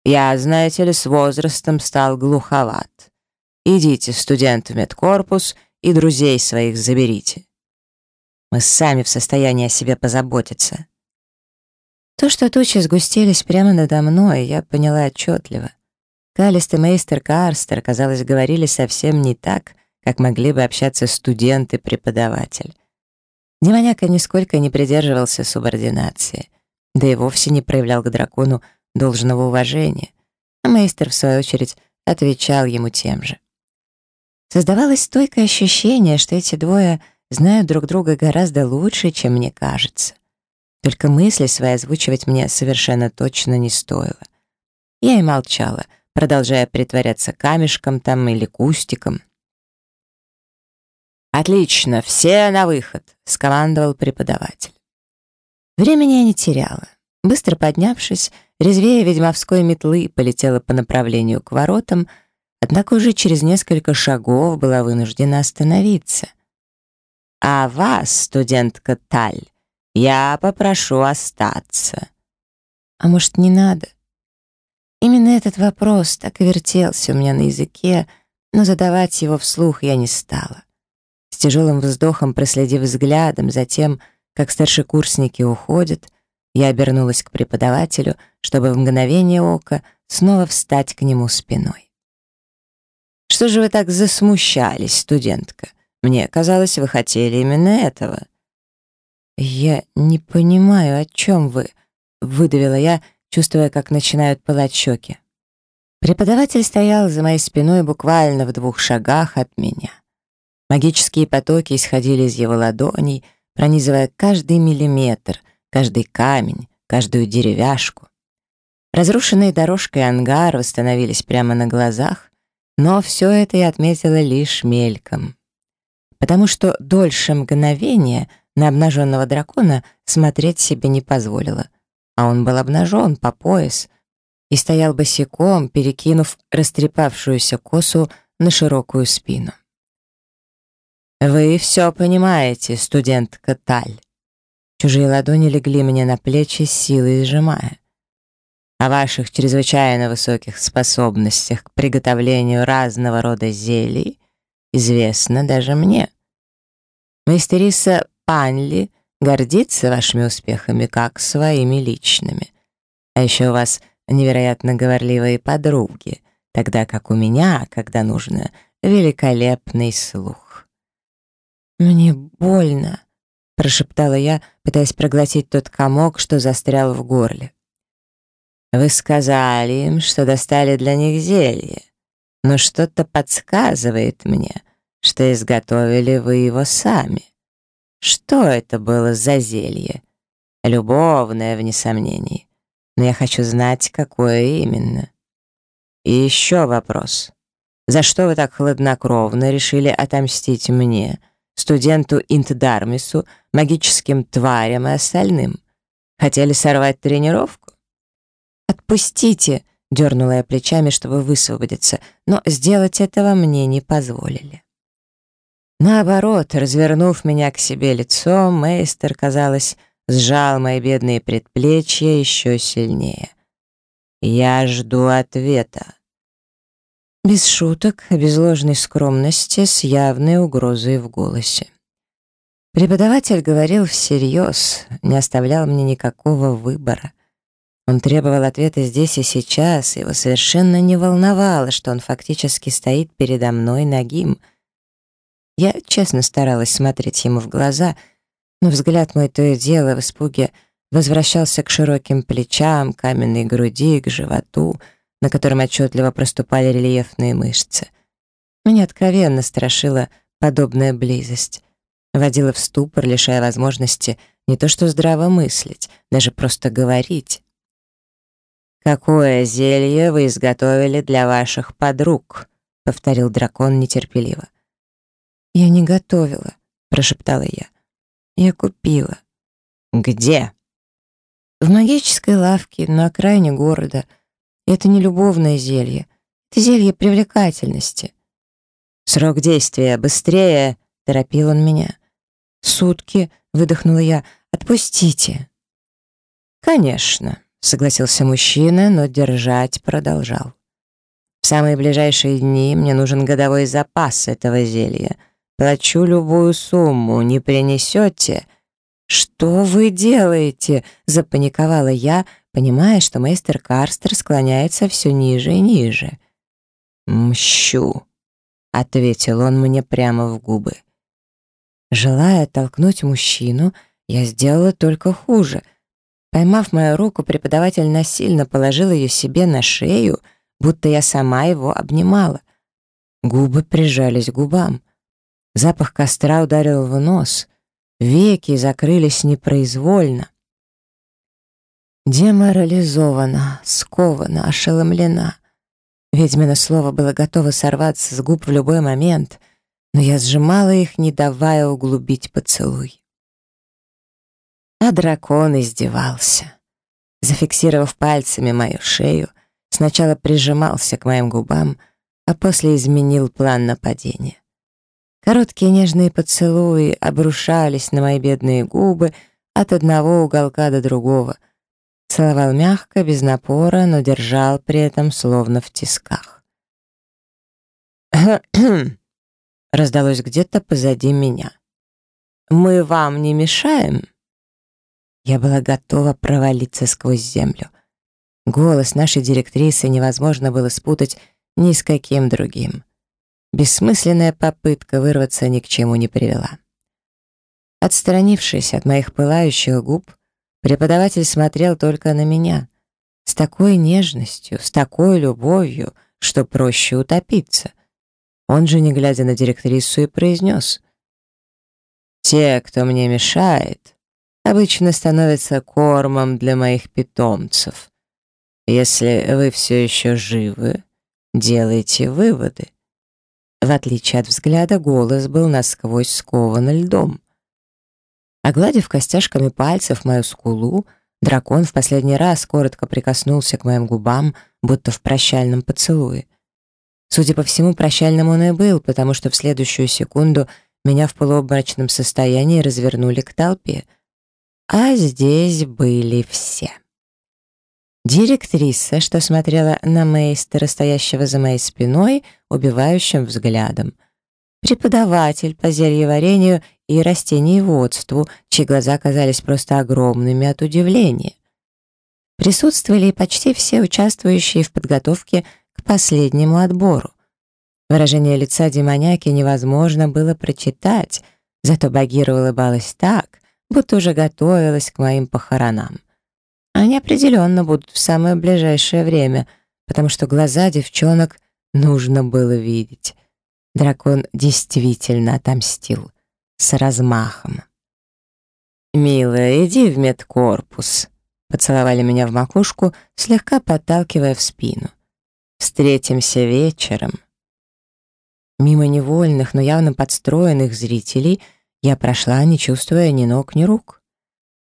«Я, знаете ли, с возрастом стал глуховат. Идите, студенты в медкорпус, и друзей своих заберите». «Мы сами в состоянии о себе позаботиться», то, что тучи сгустились прямо надо мной, я поняла отчетливо. Калист и мейстер Карстер, казалось, говорили совсем не так, как могли бы общаться студент и преподаватель. Демоняка нисколько не придерживался субординации, да и вовсе не проявлял к дракону должного уважения, а мейстер, в свою очередь, отвечал ему тем же. Создавалось стойкое ощущение, что эти двое знают друг друга гораздо лучше, чем мне кажется. Только мысли свои озвучивать мне совершенно точно не стоило. Я и молчала, продолжая притворяться камешком там или кустиком. «Отлично, все на выход!» — скомандовал преподаватель. Времени я не теряла. Быстро поднявшись, резвее ведьмовской метлы полетела по направлению к воротам, однако уже через несколько шагов была вынуждена остановиться. «А вас, студентка Таль, я попрошу остаться. А может, не надо? Именно этот вопрос так и вертелся у меня на языке, но задавать его вслух я не стала. С тяжелым вздохом, проследив взглядом за тем, как старшекурсники уходят, я обернулась к преподавателю, чтобы в мгновение ока снова встать к нему спиной. «Что же вы так засмущались, студентка? Мне казалось, вы хотели именно этого». «Я не понимаю, о чем вы?» — выдавила я, чувствуя, как начинают пылать щеки. Преподаватель стоял за моей спиной буквально в двух шагах от меня. Магические потоки исходили из его ладоней, пронизывая каждый миллиметр, каждый камень, каждую деревяшку. Разрушенные дорожка и ангар восстановились прямо на глазах, но все это я отметила лишь мельком. Потому что дольше мгновения — на обнаженного дракона смотреть себе не позволила. А он был обнажен по пояс и стоял босиком, перекинув растрепавшуюся косу на широкую спину. «Вы все понимаете, студентка Таль». Чужие ладони легли мне на плечи, силой сжимая. «О ваших чрезвычайно высоких способностях к приготовлению разного рода зелий известно даже мне». Мастериса Панли гордится вашими успехами, как своими личными. А еще у вас невероятно говорливые подруги, тогда как у меня, когда нужно, великолепный слух. «Мне больно», — прошептала я, пытаясь проглотить тот комок, что застрял в горле. «Вы сказали им, что достали для них зелье, но что-то подсказывает мне, что изготовили вы его сами». Что это было за зелье? Любовное, вне сомнений. Но я хочу знать, какое именно. И еще вопрос. За что вы так хладнокровно решили отомстить мне, студенту Интдармису, магическим тварям и остальным? Хотели сорвать тренировку? «Отпустите!» — дернула я плечами, чтобы высвободиться, но сделать этого мне не позволили. Наоборот, развернув меня к себе лицом, мейстер, казалось, сжал мои бедные предплечья еще сильнее. «Я жду ответа». Без шуток, без ложной скромности, с явной угрозой в голосе. Преподаватель говорил всерьез, не оставлял мне никакого выбора. Он требовал ответа здесь и сейчас, его совершенно не волновало, что он фактически стоит передо мной нагим — я честно старалась смотреть ему в глаза, но взгляд мой то и дело в испуге возвращался к широким плечам, каменной груди, к животу, на котором отчетливо проступали рельефные мышцы. Меня откровенно страшила подобная близость. Водила в ступор, лишая возможности не то что здраво мыслить, даже просто говорить. «Какое зелье вы изготовили для ваших подруг?» — повторил дракон нетерпеливо. «Я не готовила», — прошептала я. «Я купила». «Где?» «В магической лавке на окраине города. Это не любовное зелье. Это зелье привлекательности». «Срок действия быстрее!» — торопил он меня. «Сутки!» — выдохнула я. «Отпустите!» «Конечно!» — согласился мужчина, но держать продолжал. «В самые ближайшие дни мне нужен годовой запас этого зелья — Плачу любую сумму, не принесете». «Что вы делаете?» — запаниковала я, понимая, что мастер Карстер склоняется все ниже и ниже. «Мщу», — ответил он мне прямо в губы. Желая толкнуть мужчину, я сделала только хуже. Поймав мою руку, преподаватель насильно положил ее себе на шею, будто я сама его обнимала. Губы прижались к губам. Запах костра ударил в нос. Веки закрылись непроизвольно. Деморализована, скована, ошеломлена. Ведьмино слово было готово сорваться с губ в любой момент, но я сжимала их, не давая углубить поцелуй. А дракон издевался. Зафиксировав пальцами мою шею, сначала прижимался к моим губам, а после изменил план нападения. Короткие нежные поцелуи обрушались на мои бедные губы от одного уголка до другого. Целовал мягко, без напора, но держал при этом словно в тисках. Раздалось где-то позади меня. «Мы вам не мешаем?» Я была готова провалиться сквозь землю. Голос нашей директрисы невозможно было спутать ни с каким другим. Бессмысленная попытка вырваться ни к чему не привела. Отстранившись от моих пылающих губ, преподаватель смотрел только на меня. С такой нежностью, с такой любовью, что проще утопиться. Он же, не глядя на директрису, и произнес. «Те, кто мне мешает, обычно становятся кормом для моих питомцев. Если вы все еще живы, делайте выводы. В отличие от взгляда, голос был насквозь скован льдом. Огладив костяшками пальцев мою скулу, дракон в последний раз коротко прикоснулся к моим губам, будто в прощальном поцелуе. Судя по всему, прощальным он и был, потому что в следующую секунду меня в полуобморочном состоянии развернули к толпе. А здесь были все. Директриса, что смотрела на мейстера, стоящего за моей спиной, убивающим взглядом. Преподаватель по зельеварению и растениеводству, чьи глаза казались просто огромными от удивления. Присутствовали почти все участвующие в подготовке к последнему отбору. Выражение лица демоняки невозможно было прочитать, зато Багира улыбалась так, будто уже готовилась к моим похоронам. Они определенно будут в самое ближайшее время, потому что глаза девчонок нужно было видеть. Дракон действительно отомстил. С размахом. «Милая, иди в медкорпус», — поцеловали меня в макушку, слегка подталкивая в спину. «Встретимся вечером». Мимо невольных, но явно подстроенных зрителей я прошла, не чувствуя ни ног, ни рук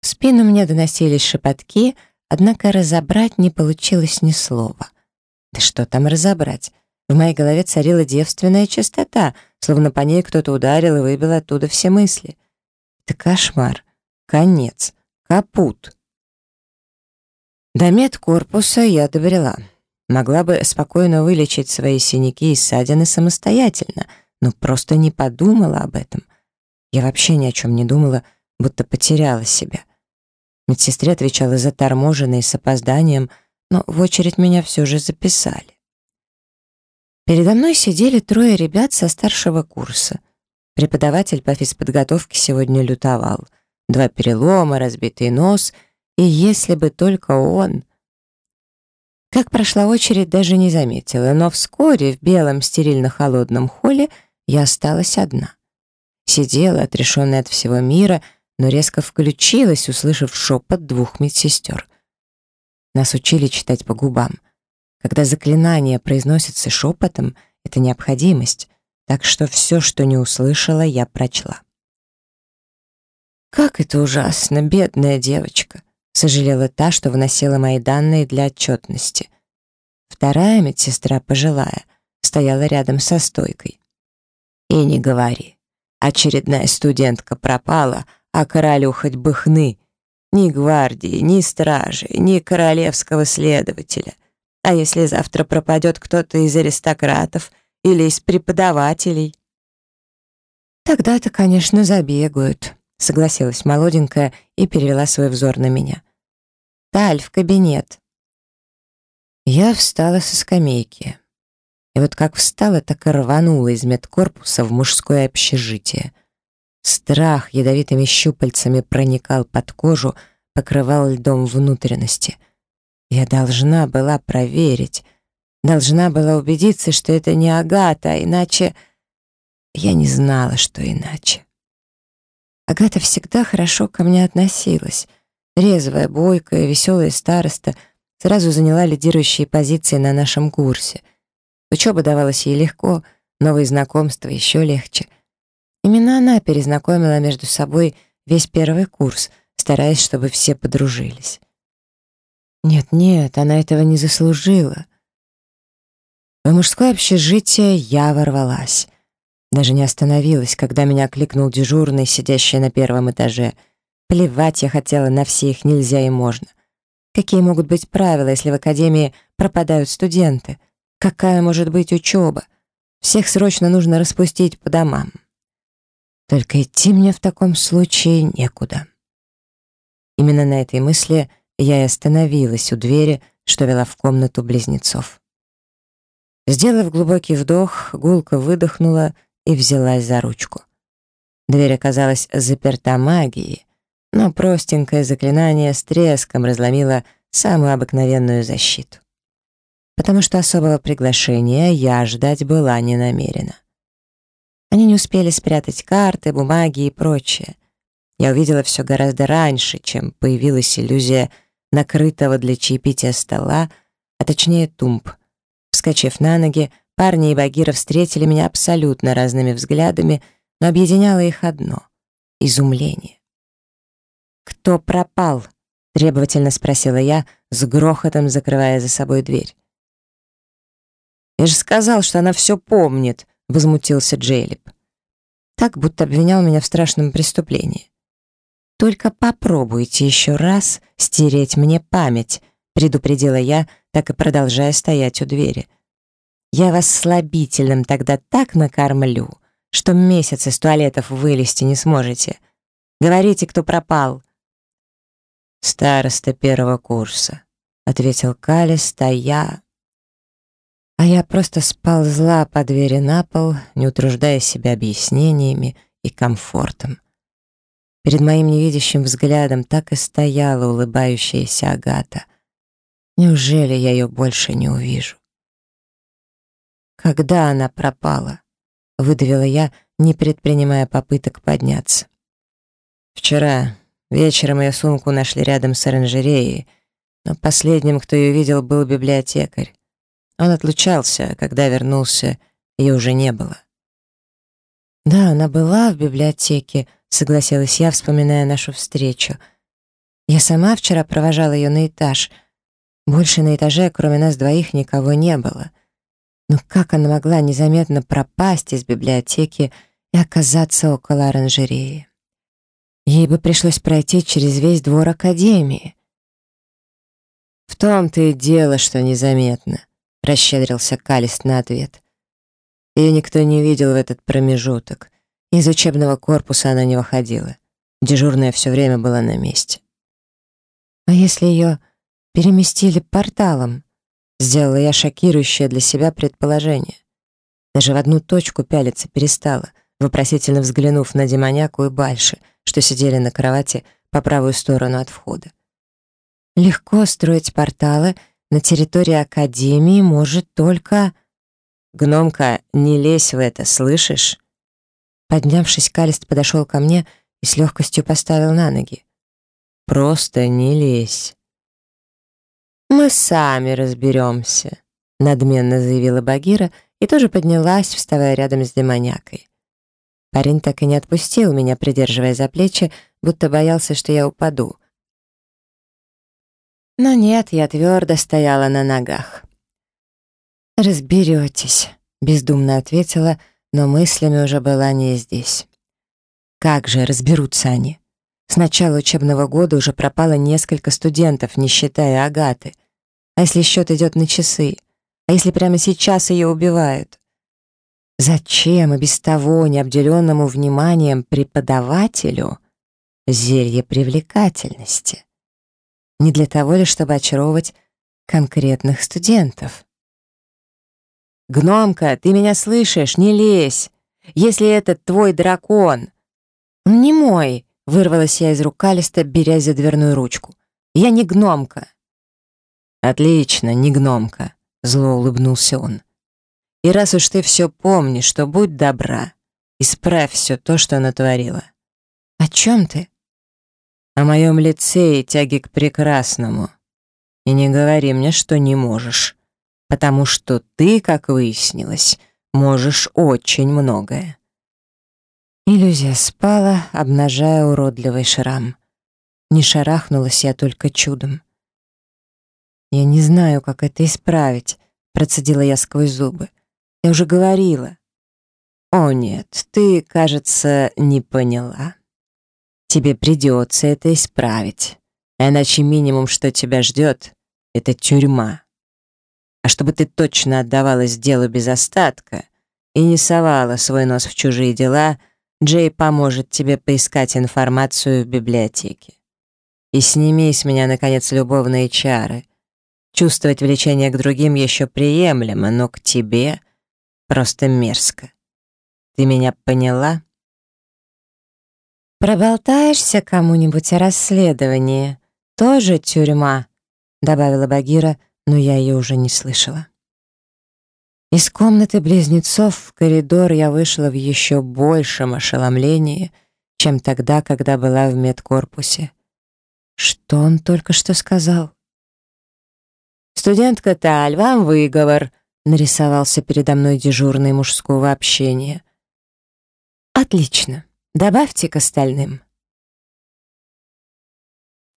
спину мне доносились шепотки, однако разобрать не получилось ни слова. Да что там разобрать? В моей голове царила девственная чистота, словно по ней кто-то ударил и выбил оттуда все мысли. Это кошмар. Конец. Капут. До медкорпуса я добрела. Могла бы спокойно вылечить свои синяки и ссадины самостоятельно, но просто не подумала об этом. Я вообще ни о чем не думала, будто потеряла себя. Медсестре отвечала заторможенно и с опозданием, но в очередь меня все же записали. Передо мной сидели трое ребят со старшего курса. Преподаватель по физподготовке сегодня лютовал. Два перелома, разбитый нос, и если бы только он... Как прошла очередь, даже не заметила, но вскоре в белом стерильно-холодном холле я осталась одна. Сидела, отрешенная от всего мира, — но резко включилась, услышав шепот двух медсестер. Нас учили читать по губам. Когда заклинание произносится шепотом, это необходимость, так что все, что не услышала, я прочла. «Как это ужасно, бедная девочка!» — сожалела та, что вносила мои данные для отчетности. Вторая медсестра, пожилая, стояла рядом со стойкой. «И не говори. Очередная студентка пропала, а королюхать бы хны. Ни гвардии, ни стражи, ни королевского следователя. А если завтра пропадет кто-то из аристократов или из преподавателей? Тогда-то, конечно, забегают, согласилась молоденькая и перевела свой взор на меня. Таль в кабинет. Я встала со скамейки. И вот как встала, так и рванула из медкорпуса в мужское общежитие — Страх ядовитыми щупальцами проникал под кожу, покрывал льдом внутренности. Я должна была проверить, должна была убедиться, что это не Агата, иначе... Я не знала, что иначе. Агата всегда хорошо ко мне относилась. Резвая, бойкая, веселая староста сразу заняла лидирующие позиции на нашем курсе. Учеба давалась ей легко, новые знакомства еще легче — Именно она перезнакомила между собой весь первый курс, стараясь, чтобы все подружились. Нет-нет, она этого не заслужила. В мужское общежитие я ворвалась. Даже не остановилась, когда меня окликнул дежурный, сидящий на первом этаже. Плевать я хотела на все их нельзя и можно. Какие могут быть правила, если в академии пропадают студенты? Какая может быть учеба? Всех срочно нужно распустить по домам. Только идти мне в таком случае некуда. Именно на этой мысли я и остановилась у двери, что вела в комнату близнецов. Сделав глубокий вдох, гулка выдохнула и взялась за ручку. Дверь оказалась заперта магией, но простенькое заклинание с треском разломило самую обыкновенную защиту. Потому что особого приглашения я ждать была не намерена. Они не успели спрятать карты, бумаги и прочее. Я увидела все гораздо раньше, чем появилась иллюзия накрытого для чаепития стола, а точнее тумб. Вскочив на ноги, парни и Багира встретили меня абсолютно разными взглядами, но объединяло их одно — изумление. «Кто пропал?» — требовательно спросила я, с грохотом закрывая за собой дверь. «Я же сказал, что она все помнит», — возмутился Джейлип. Так, будто обвинял меня в страшном преступлении. «Только попробуйте еще раз стереть мне память», — предупредила я, так и продолжая стоять у двери. «Я вас слабительным тогда так накормлю, что месяц из туалетов вылезти не сможете. Говорите, кто пропал». «Староста первого курса», — ответил Калис, стоя. А я просто сползла по двери на пол, не утруждая себя объяснениями и комфортом. Перед моим невидящим взглядом так и стояла улыбающаяся Агата. Неужели я ее больше не увижу? Когда она пропала? Выдавила я, не предпринимая попыток подняться. Вчера вечером ее сумку нашли рядом с оранжереей, но последним, кто ее видел, был библиотекарь. Он отлучался, когда вернулся, ее уже не было. «Да, она была в библиотеке», — согласилась я, вспоминая нашу встречу. «Я сама вчера провожала ее на этаж. Больше на этаже, кроме нас двоих, никого не было. Но как она могла незаметно пропасть из библиотеки и оказаться около оранжереи? Ей бы пришлось пройти через весь двор Академии». «В том-то и дело, что незаметно расщедрился Калист на ответ. Ее никто не видел в этот промежуток. Из учебного корпуса она не выходила. Дежурная все время была на месте. А если ее переместили порталом? Сделала я шокирующее для себя предположение. Даже в одну точку пялиться перестала, вопросительно взглянув на демоняку и Бальши, что сидели на кровати по правую сторону от входа. Легко строить порталы — на территории Академии может только... Гномка, не лезь в это, слышишь? Поднявшись, Калист подошел ко мне и с легкостью поставил на ноги. Просто не лезь. Мы сами разберемся, надменно заявила Багира и тоже поднялась, вставая рядом с демонякой. Парень так и не отпустил меня, придерживая за плечи, будто боялся, что я упаду — но нет, я твердо стояла на ногах. «Разберетесь», — бездумно ответила, но мыслями уже была не здесь. «Как же разберутся они?» С начала учебного года уже пропало несколько студентов, не считая Агаты. А если счет идет на часы? А если прямо сейчас ее убивают? Зачем и без того необделенному вниманием преподавателю зелье привлекательности? не для того ли, чтобы очаровывать конкретных студентов. «Гномка, ты меня слышишь? Не лезь! Если этот твой дракон!» Не мой!» — вырвалась я из рук Калиста, берясь за дверную ручку. «Я не гномка!» «Отлично, не гномка!» — зло улыбнулся он. «И раз уж ты все помнишь, то будь добра, исправь все то, что натворила». «О чем ты?» А о моем лице и тяге к прекрасному. И не говори мне, что не можешь, потому что ты, как выяснилось, можешь очень многое». Иллюзия спала, обнажая уродливый шрам. Не шарахнулась я только чудом. «Я не знаю, как это исправить», — процедила я сквозь зубы. «Я уже говорила». «О нет, ты, кажется, не поняла». Тебе придется это исправить. Иначе минимум, что тебя ждет, это тюрьма. А чтобы ты точно отдавалась делу без остатка и не совала свой нос в чужие дела, Джей поможет тебе поискать информацию в библиотеке. И сними с меня, наконец, любовные чары. Чувствовать влечение к другим еще приемлемо, но к тебе просто мерзко. Ты меня поняла?» Проболтаешься кому-нибудь о расследовании. Тоже тюрьма», — добавила Багира, но я ее уже не слышала. Из комнаты близнецов в коридор я вышла в еще большем ошеломлении, чем тогда, когда была в медкорпусе. Что он только что сказал? «Студентка Таль, вам выговор», — нарисовался передо мной дежурный мужского общения. «Отлично добавьте к остальным.